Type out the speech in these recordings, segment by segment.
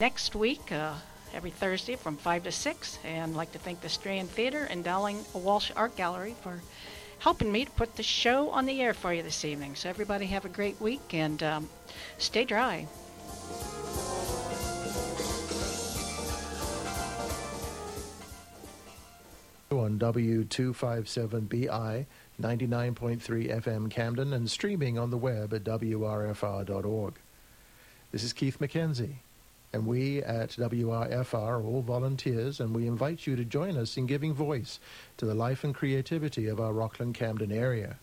next week, uh, every Thursday from 5 to 6. And I'd like to thank the Strand Theater and Dowling Walsh Art Gallery for helping me to put the show on the air for you this evening. So, everybody have a great week and um, stay dry. on W257BI 99.3 FM Camden and streaming on the web at WRFR.org. This is Keith McKenzie, and we at WRFR are all volunteers, and we invite you to join us in giving voice to the life and creativity of our Rockland Camden area.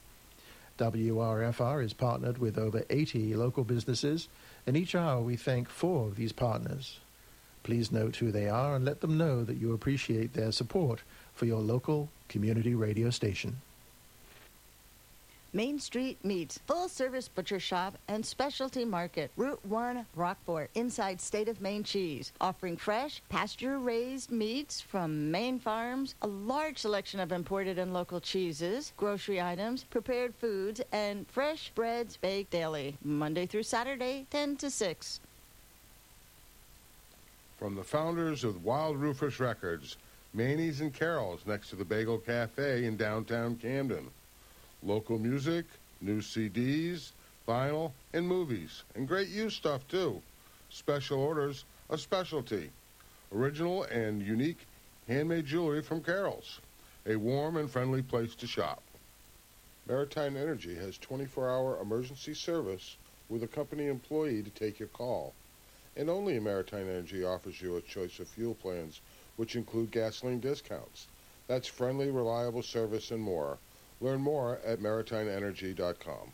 WRFR is partnered with over 80 local businesses, and each hour we thank four of these partners. Please note who they are and let them know that you appreciate their support for your local community radio station. Main Street Meats, full service butcher shop and specialty market. Route 1, Rockport, inside State of Maine cheese. Offering fresh, pasture raised meats from Maine farms, a large selection of imported and local cheeses, grocery items, prepared foods, and fresh breads baked daily. Monday through Saturday, 10 to 6. From the founders of Wild Rufus Records, Manny's and Carol's next to the Bagel Cafe in downtown Camden. Local music, new CDs, vinyl, and movies. And great used stuff, too. Special orders, a specialty. Original and unique handmade jewelry from Carol's. A warm and friendly place to shop. Maritime Energy has 24-hour emergency service with a company employee to take your call. And only Maritime Energy offers you a choice of fuel plans, which include gasoline discounts. That's friendly, reliable service and more. Learn more at maritimeenergy.com.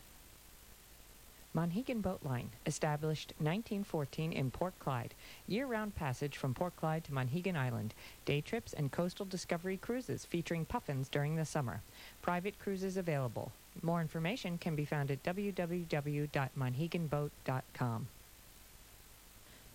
Monhegan Boat Line, established 1914 in Port Clyde. Year-round passage from Port Clyde to Monhegan Island. Day trips and coastal discovery cruises featuring puffins during the summer. Private cruises available. More information can be found at www.monheganboat.com.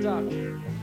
Tchau.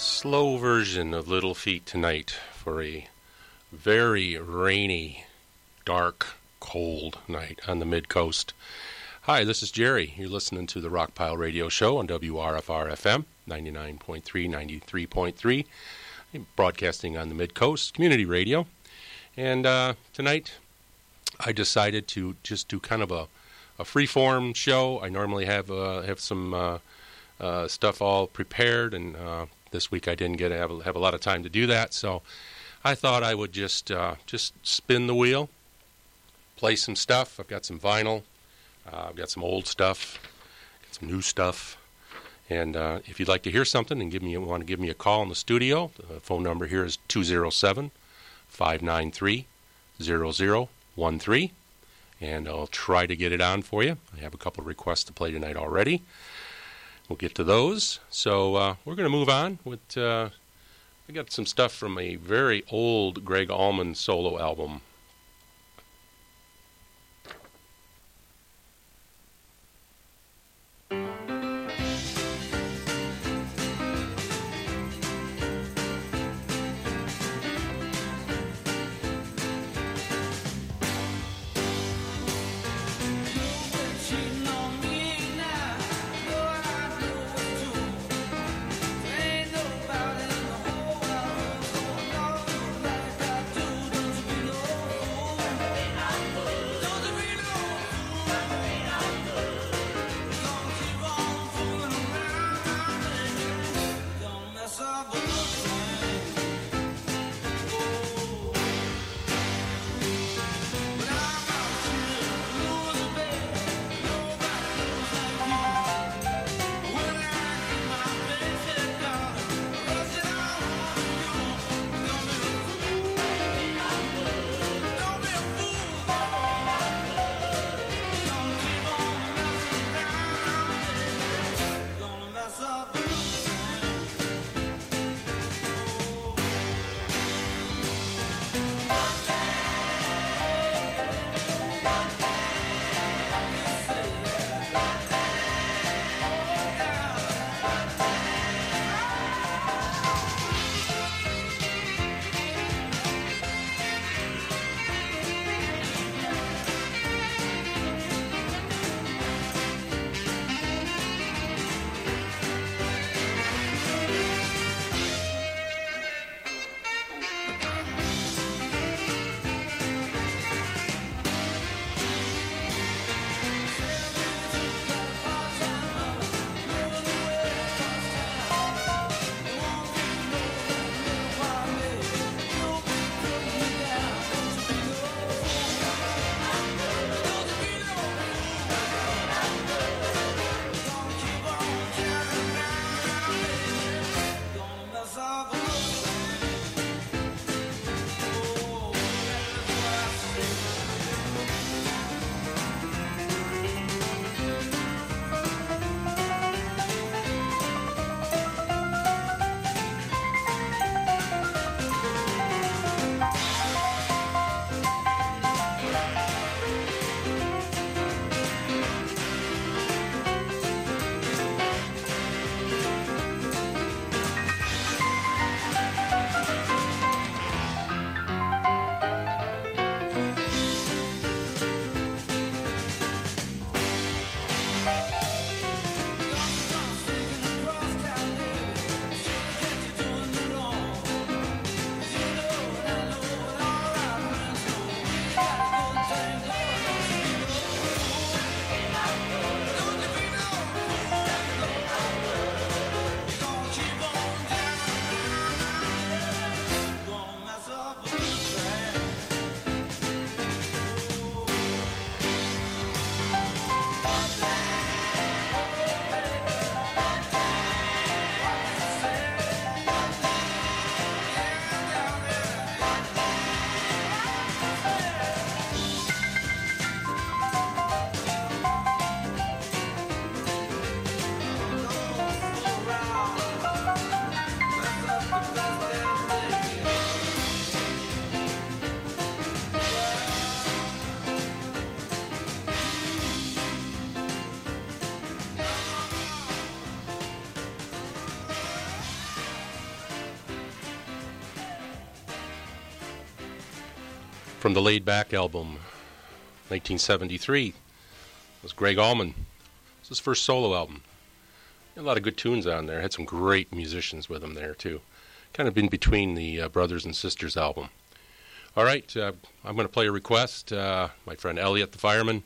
Slow version of Little Feat tonight for a very rainy, dark, cold night on the mid coast. Hi, this is Jerry. You're listening to the Rockpile Radio Show on WRFR FM 99.3, 93.3, broadcasting on the mid coast community radio. And uh, tonight I decided to just do kind of a, a free form show. I normally have uh, have some uh, uh, stuff all prepared, and uh, this week I didn't get to have a, have a lot of time to do that, so I thought I would just uh, just spin the wheel, play some stuff. I've got some vinyl, uh, I've got some old stuff, got some new stuff, and uh, if you'd like to hear something and give me want to give me a call in the studio, the phone number here is 207 593 0013 and I'll try to get it on for you. I have a couple requests to play tonight already. We'll get to those. So uh, we're going to move on with. Uh, I got some stuff from a very old Gregg Allman solo album. Bye. From the Laid Back album, 1973, It was Gregg Allman. It's his first solo album. A lot of good tunes on there. Had some great musicians with him there too. Kind of in between the uh, Brothers and Sisters album. All right, uh, I'm going to play a request. Uh, my friend Elliot, the fireman,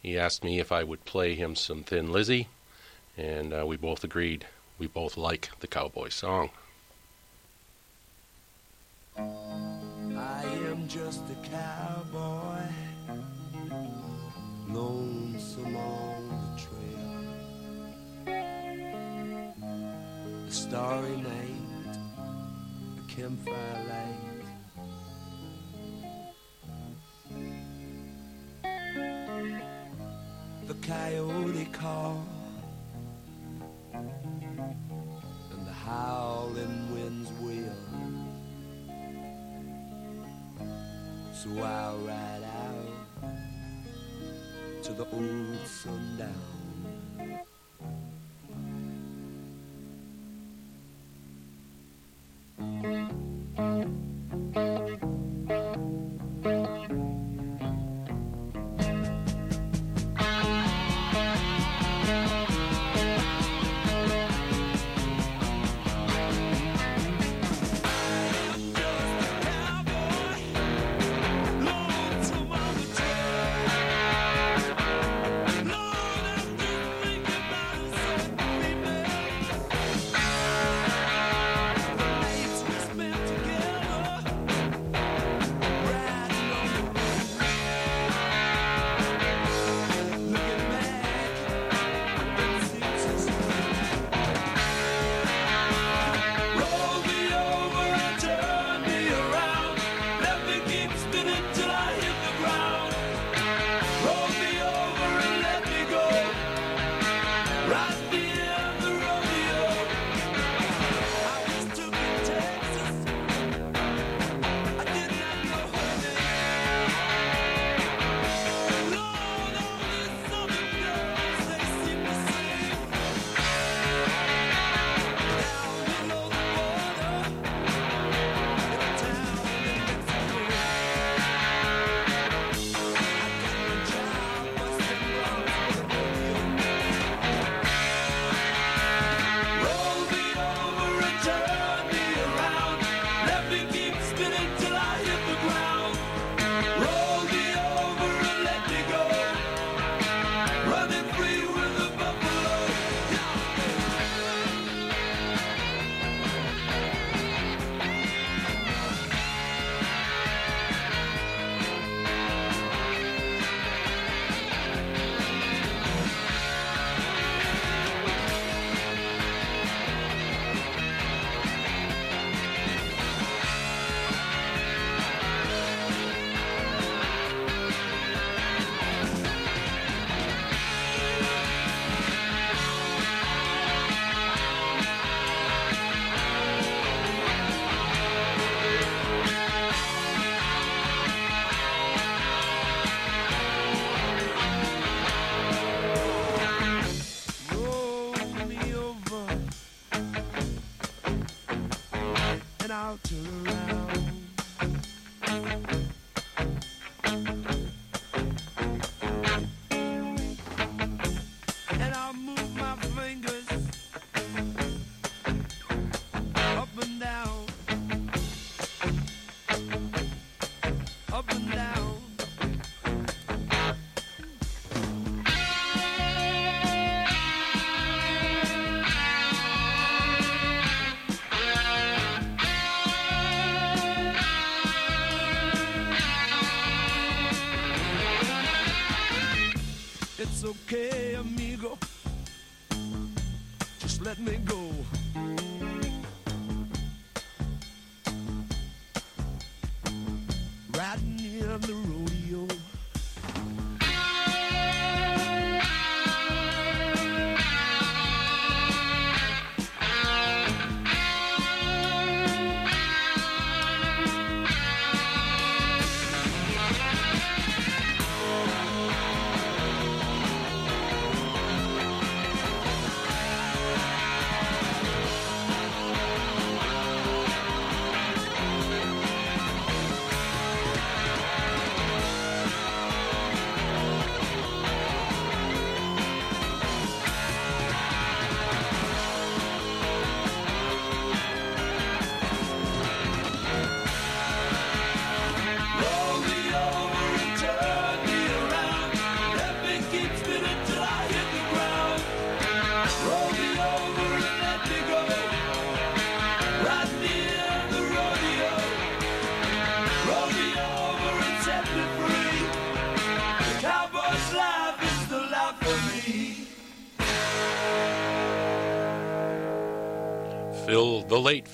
he asked me if I would play him some Thin Lizzy, and we both agreed we both like the cowboy song. Starry night, a campfire light. The coyote call and the howling winds wail. So I'll ride out to the old sundown.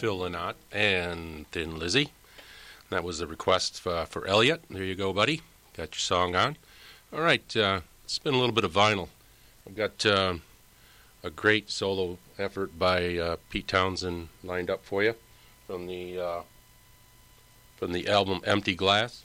Phil Lynott and Thin Lizzy. That was the request for Elliot. There you go, buddy. Got your song on. All right, uh, spin a little bit of vinyl. I've got uh, a great solo effort by uh, Pete Townshend lined up for you from the from the album Empty Glass.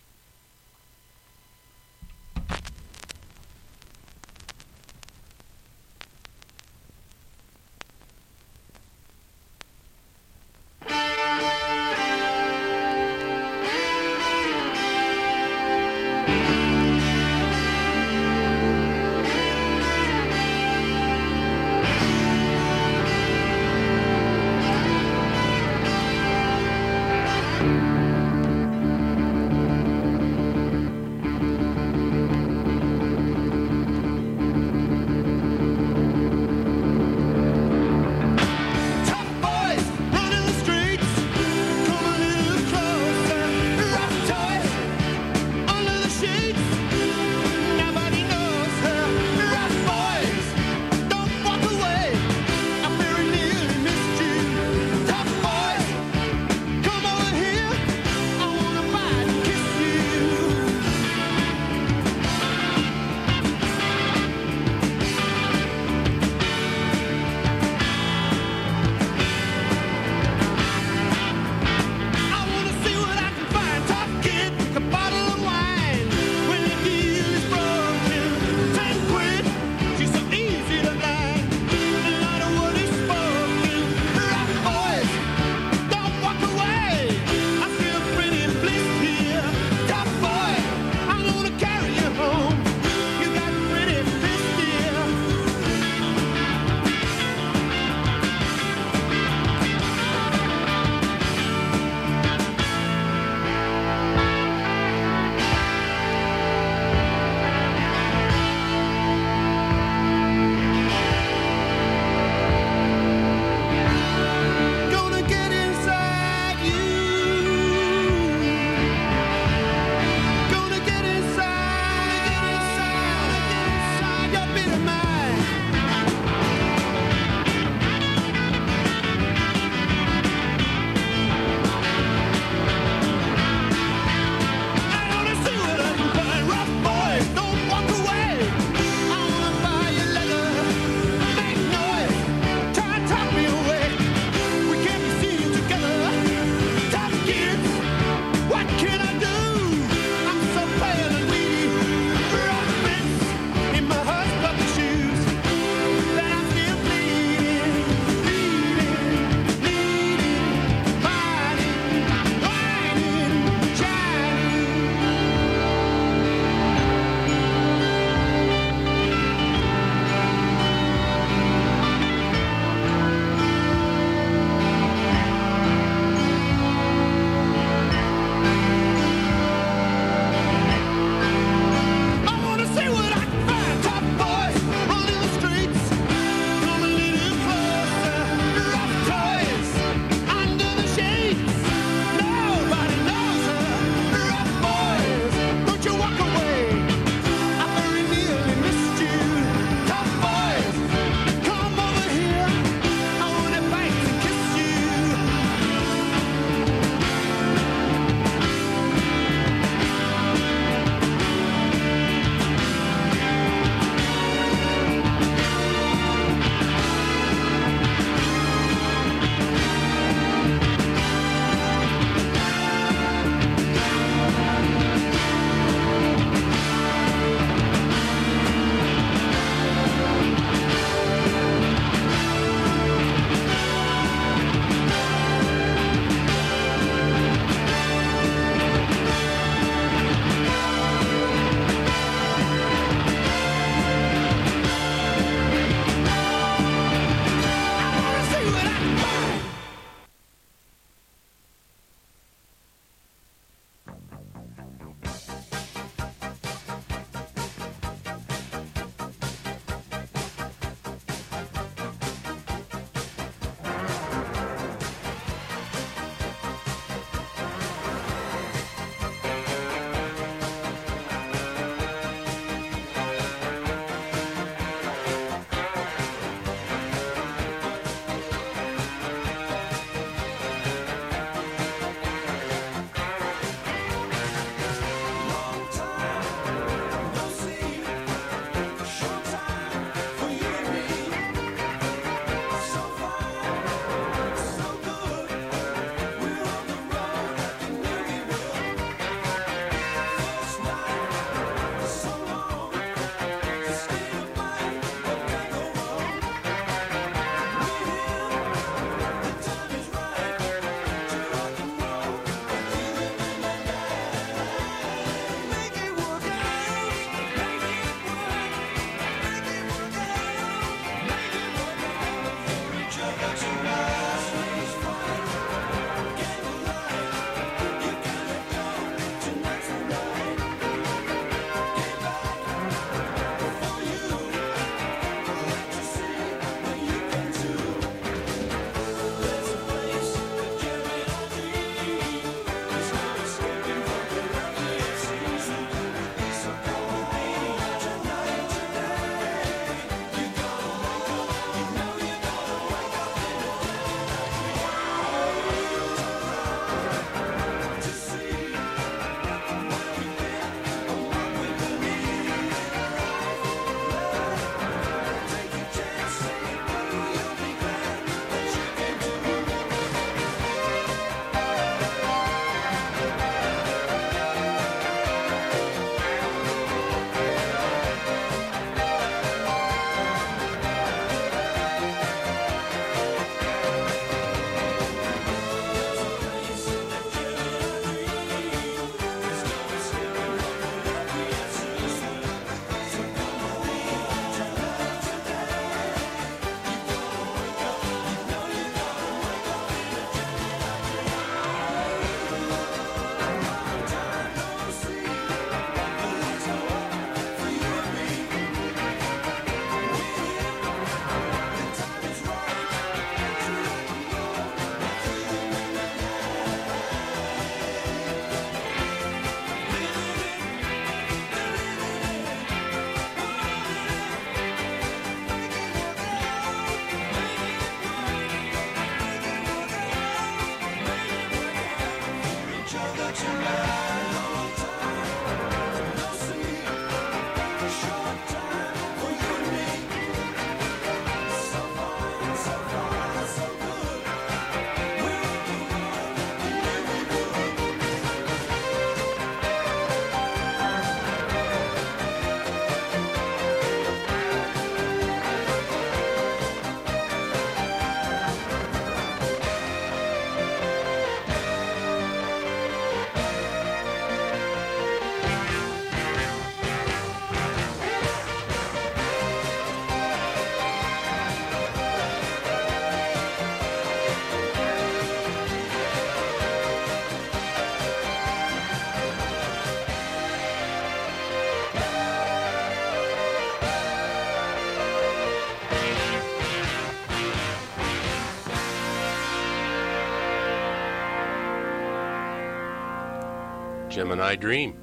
Gemini Dream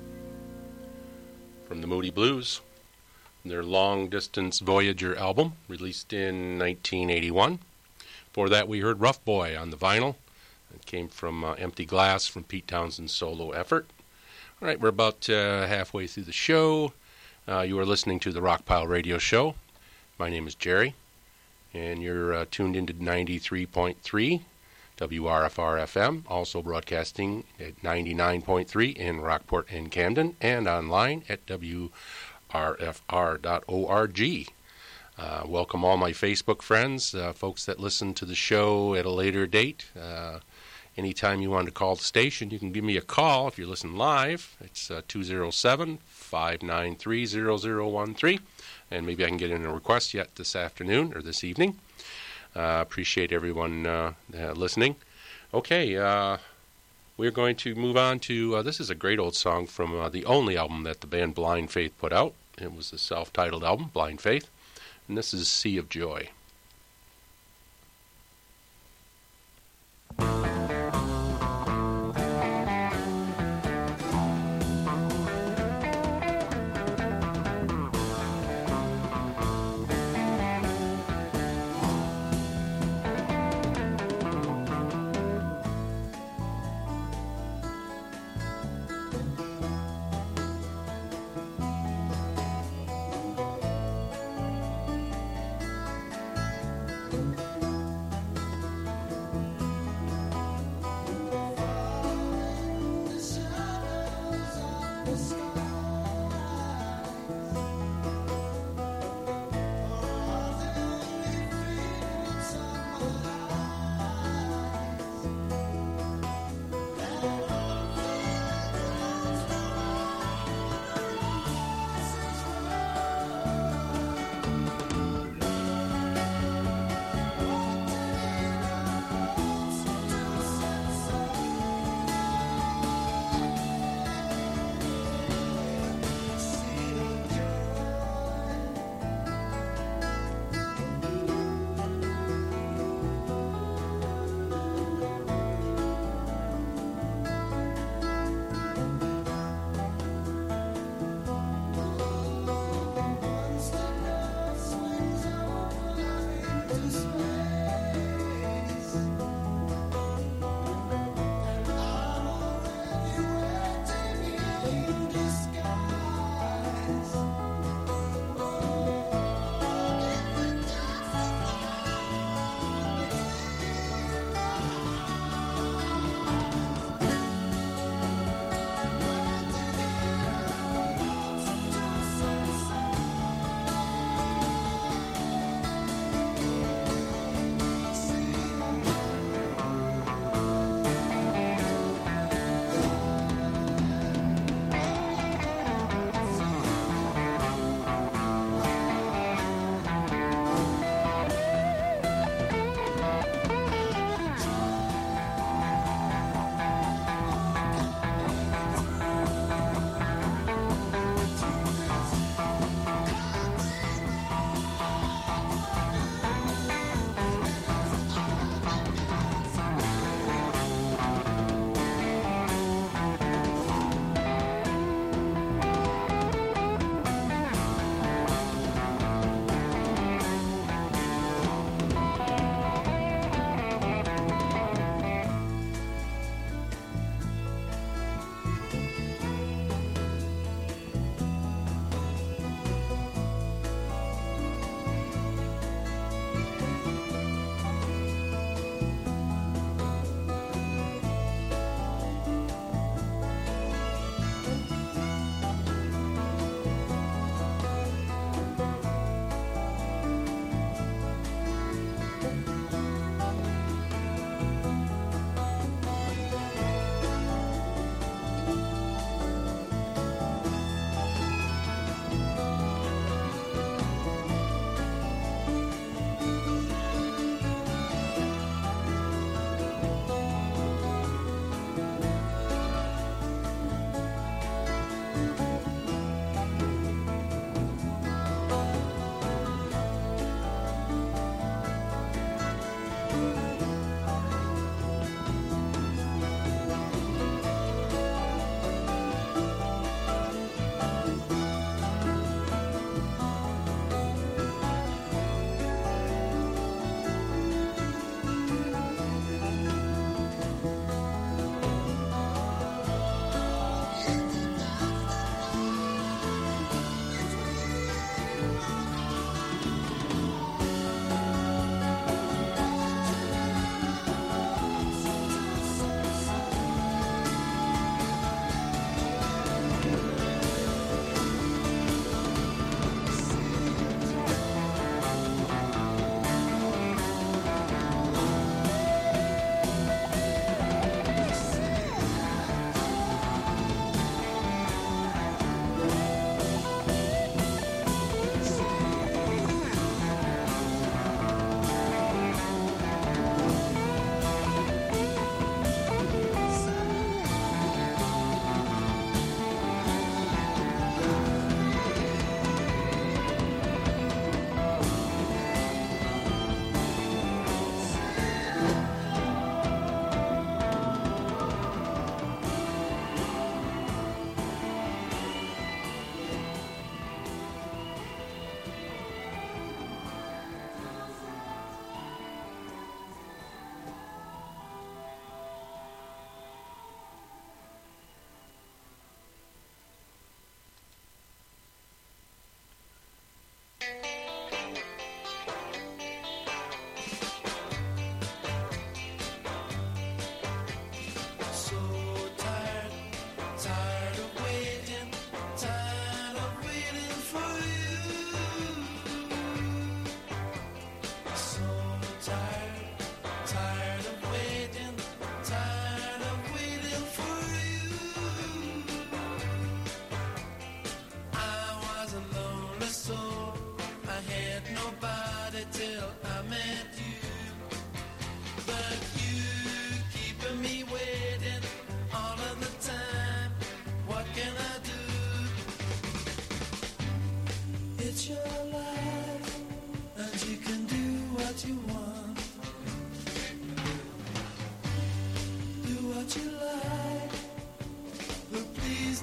from the Moody Blues, their long distance Voyager album released in 1981. Before that, we heard Rough Boy on the vinyl. It came from uh, Empty Glass from Pete Townshend's solo effort. All right, we're about uh, halfway through the show. Uh, you are listening to the Rockpile Radio Show. My name is Jerry, and you're tuned into 93.3 WRFR FM, also broadcasting at 99.3 in Rockport and Camden, and online at WRFR.org. Uh, welcome all my Facebook friends, uh, folks that listen to the show at a later date. Uh, anytime you want to call the station, you can give me a call if you listen live. It's 207 593 0013, and maybe I can get in a request yet this afternoon or this evening. Uh, appreciate everyone uh, listening. Okay, uh, we're going to move on to uh, this is a great old song from uh, the only album that the band Blind Faith put out. It was the self titled album, Blind Faith, and this is Sea of Joy.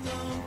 stone.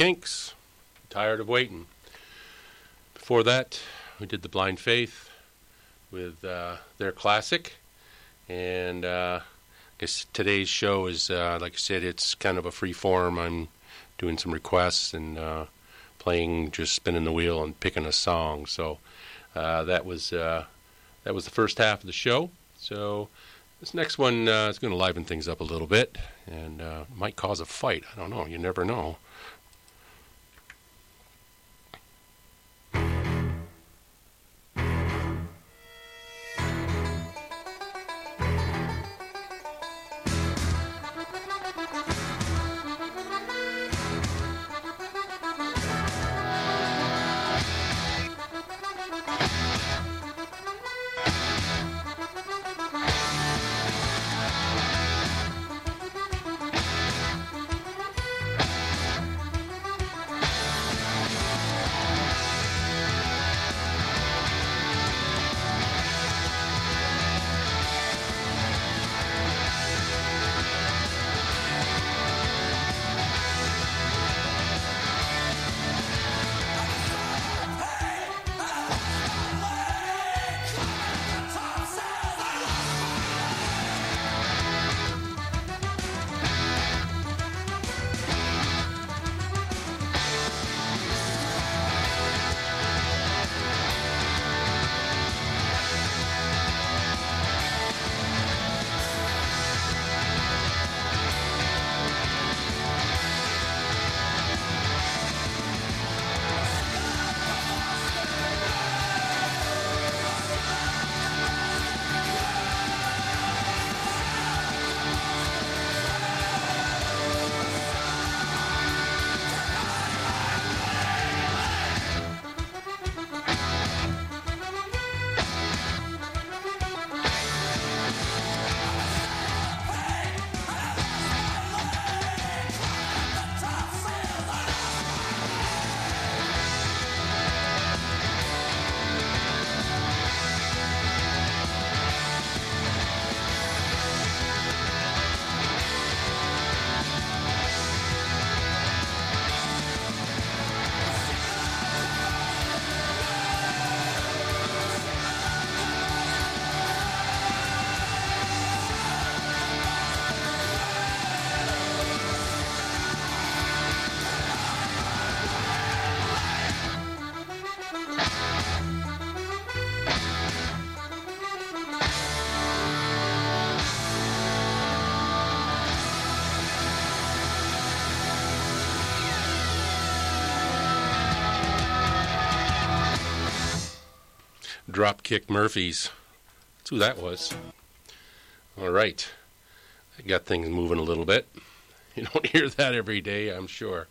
Kinks, Tired of Waiting. Before that, we did The Blind Faith with uh, their classic. And uh, I guess today's show is, uh, like I said, it's kind of a free form. I'm doing some requests and playing, just spinning the wheel and picking a song. So that was that was the first half of the show. So this next one is going to liven things up a little bit and might cause a fight. I don't know. You never know. Dropkick Murphys. That's who that was. All right. I got things moving a little bit. You don't hear that every day, I'm sure.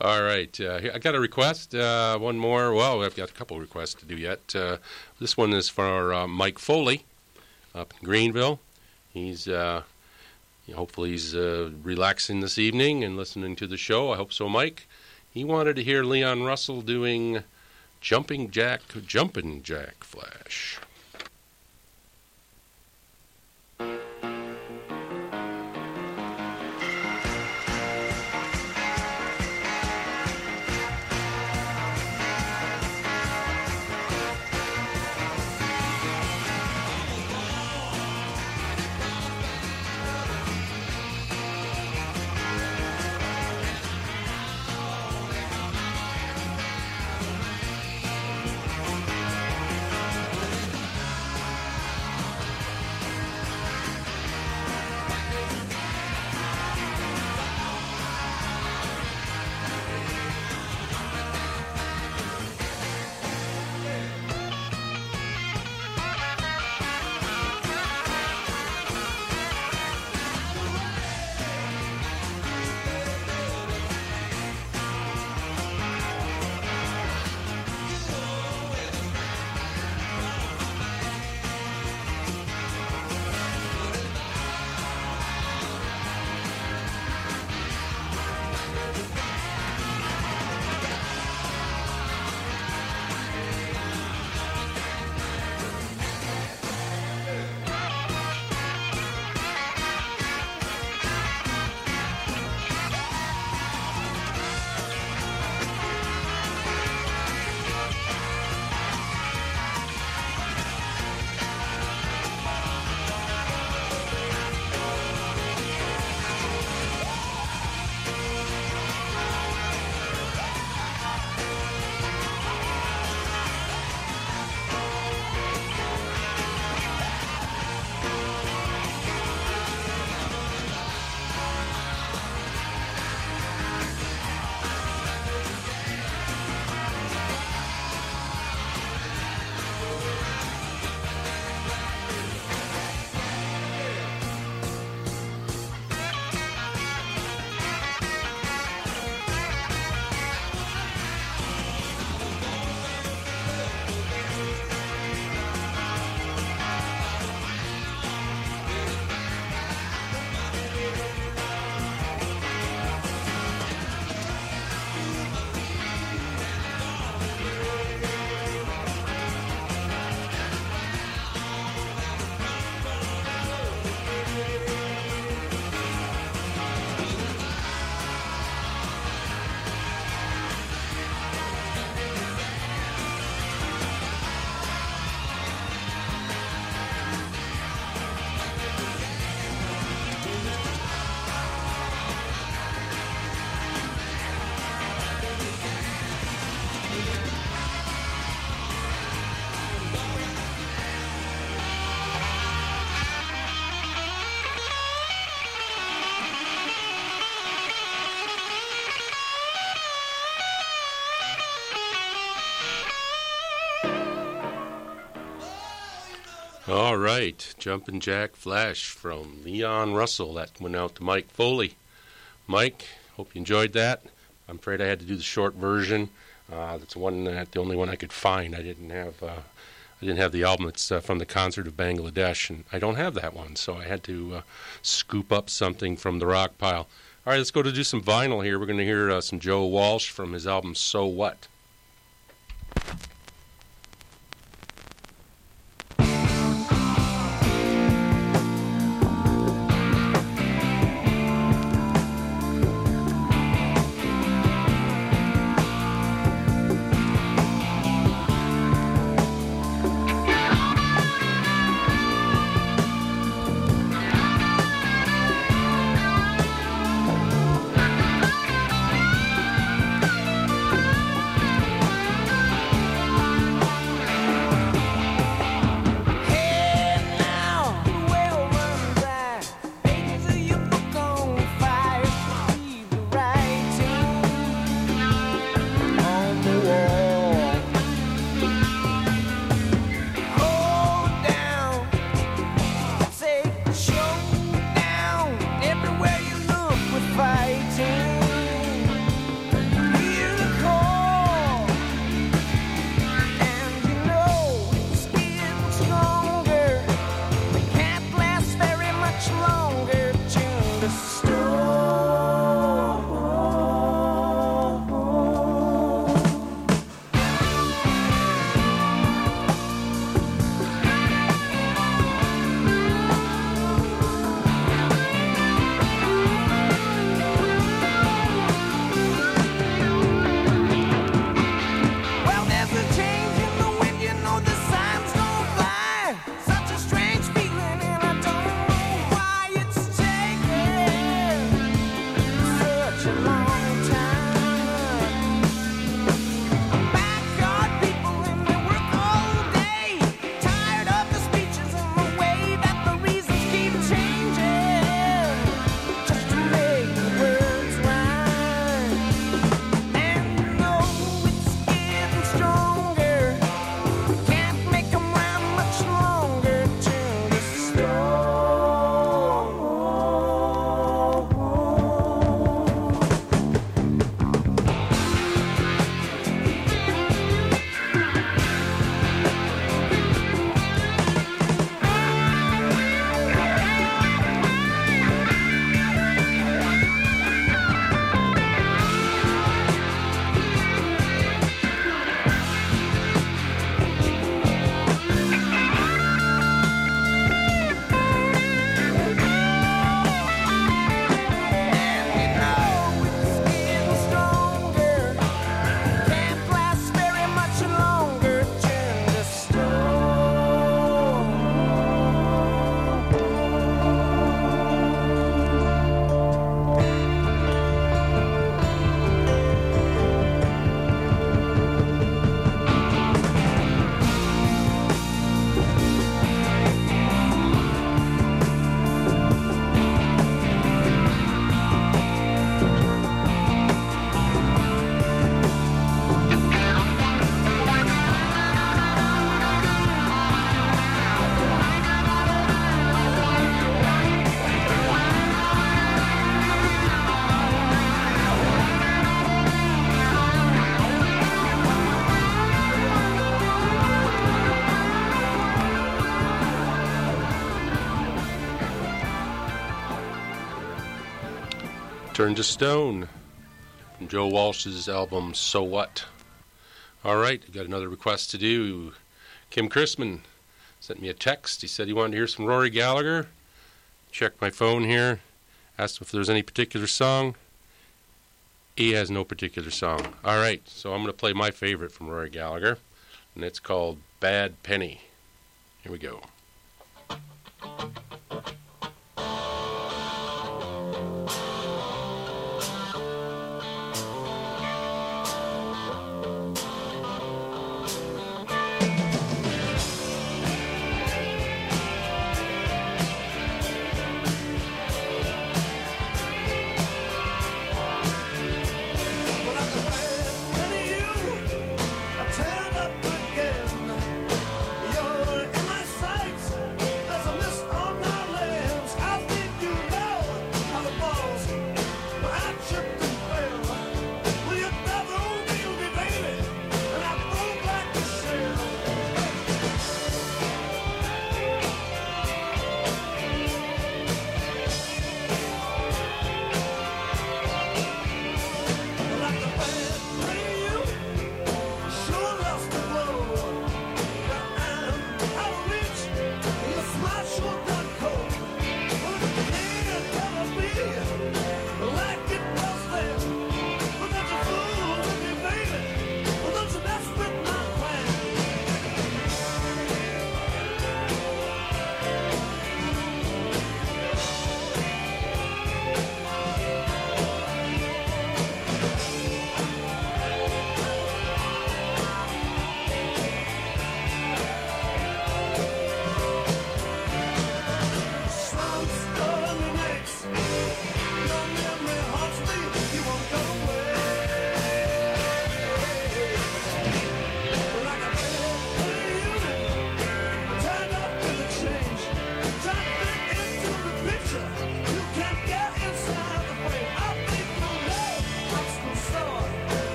All right. Uh, I got a request. Uh, one more. Well, I've got a couple requests to do yet. Uh, this one is for Mike Foley up in Greenville. He's. Hopefully, he's relaxing this evening and listening to the show. I hope so, Mike. He wanted to hear Leon Russell doing Jumping Jack, Jumping Jack Flash. All right, Jumpin' Jack Flash from Leon Russell. That went out to Mike Foley. Mike, hope you enjoyed that. I'm afraid I had to do the short version. Uh, that's one that the only one I could find. I didn't have uh, I didn't have the album uh, from the concert of Bangladesh, and I don't have that one, so I had to uh, scoop up something from the rock pile. All right, let's go to do some vinyl here. We're going to hear uh, some Joe Walsh from his album So What. Turn to Stone from Joe Walsh's album So What. All right, got another request to do. Kim Chrisman sent me a text. He said he wanted to hear some Rory Gallagher. Checked my phone here, asked if there's any particular song. He has no particular song. All right, so I'm going to play my favorite from Rory Gallagher, and it's called Bad Penny. Here we go.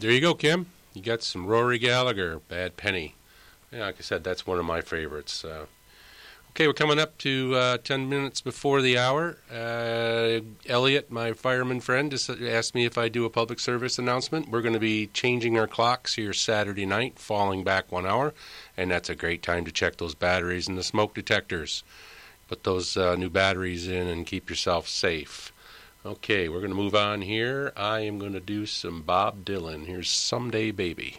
There you go, Kim. You got some Rory Gallagher, Bad Penny. Yeah, like I said, that's one of my favorites. Okay, we're coming up to uh, 10 minutes before the hour. Uh, Elliot, my fireman friend, just asked me if I do a public service announcement. We're going to be changing our clocks here Saturday night, falling back one hour, and that's a great time to check those batteries and the smoke detectors. Put those uh, new batteries in and keep yourself safe. Okay, we're going to move on here. I am going to do some Bob Dylan. Here's Someday Baby.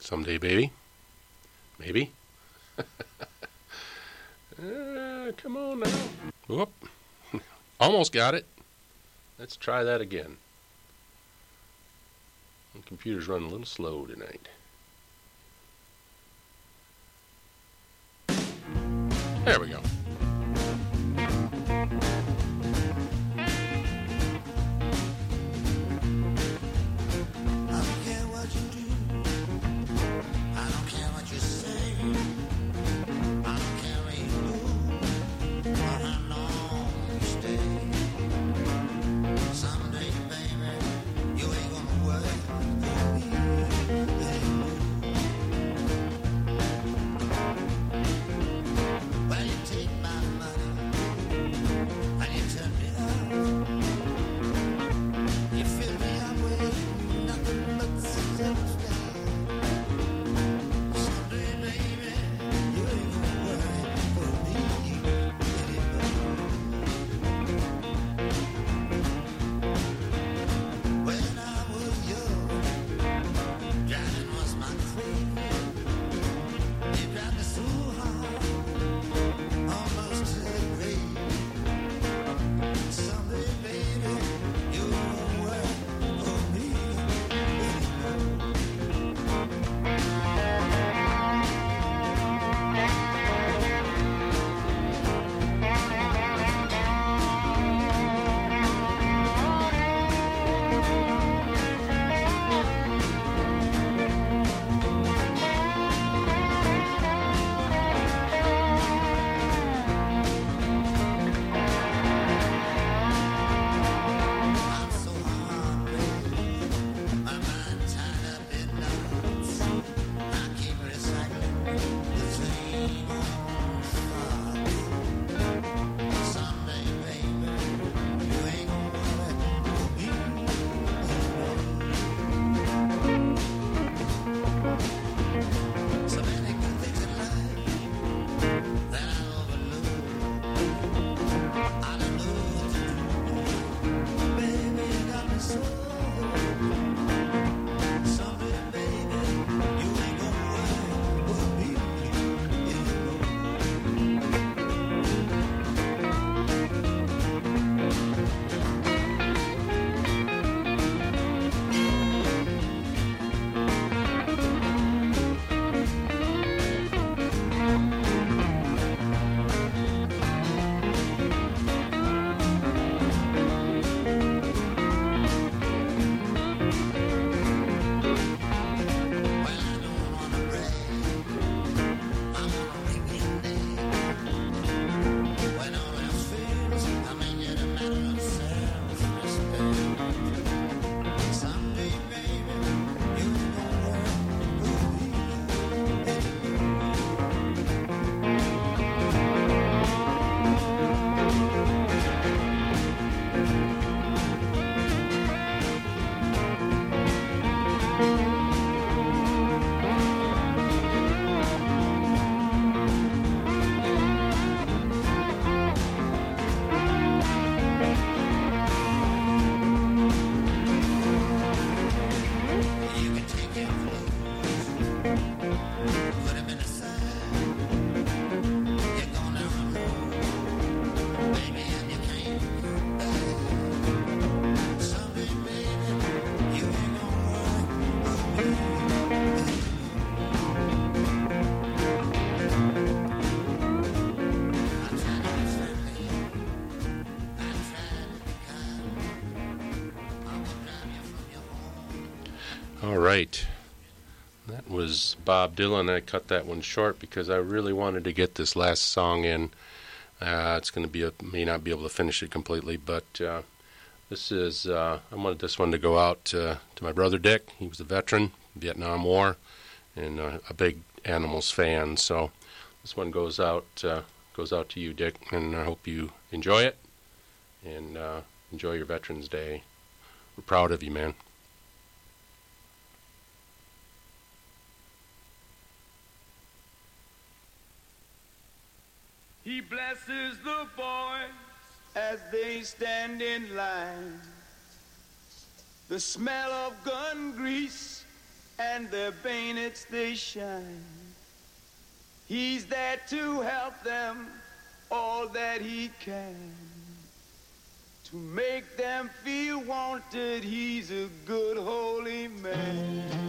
Someday Baby? Maybe? uh, come on now. Whoop. Almost got it. Let's try that again. The computer's running a little slow tonight. There we go. Bob Dylan. I cut that one short because I really wanted to get this last song in. Uh, it's going to be a, may not be able to finish it completely, but uh, this is uh, I wanted this one to go out to, my brother Dick. He was a veteran, Vietnam War, and uh, a big Animals fan. So this one goes out uh, goes out to you, Dick, and I hope you enjoy it and enjoy your Veterans Day. We're proud of you, man. He blesses the boys as they stand in line. The smell of gun grease and their bayonets they shine. He's there to help them all that he can. To make them feel wanted, he's a good holy man.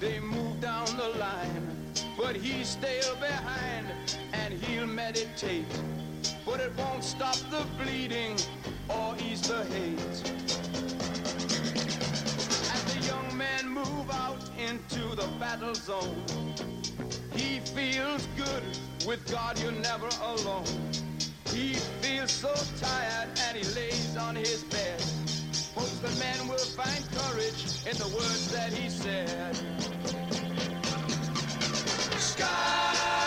They move down the line. But he's still behind and he'll meditate. But it won't stop the bleeding or ease the hate. As the young men move out into the battle zone, he feels good. With God, you're never alone. He feels so tired and he lays on his bed hopes the man will find courage in the words that he said. Sky!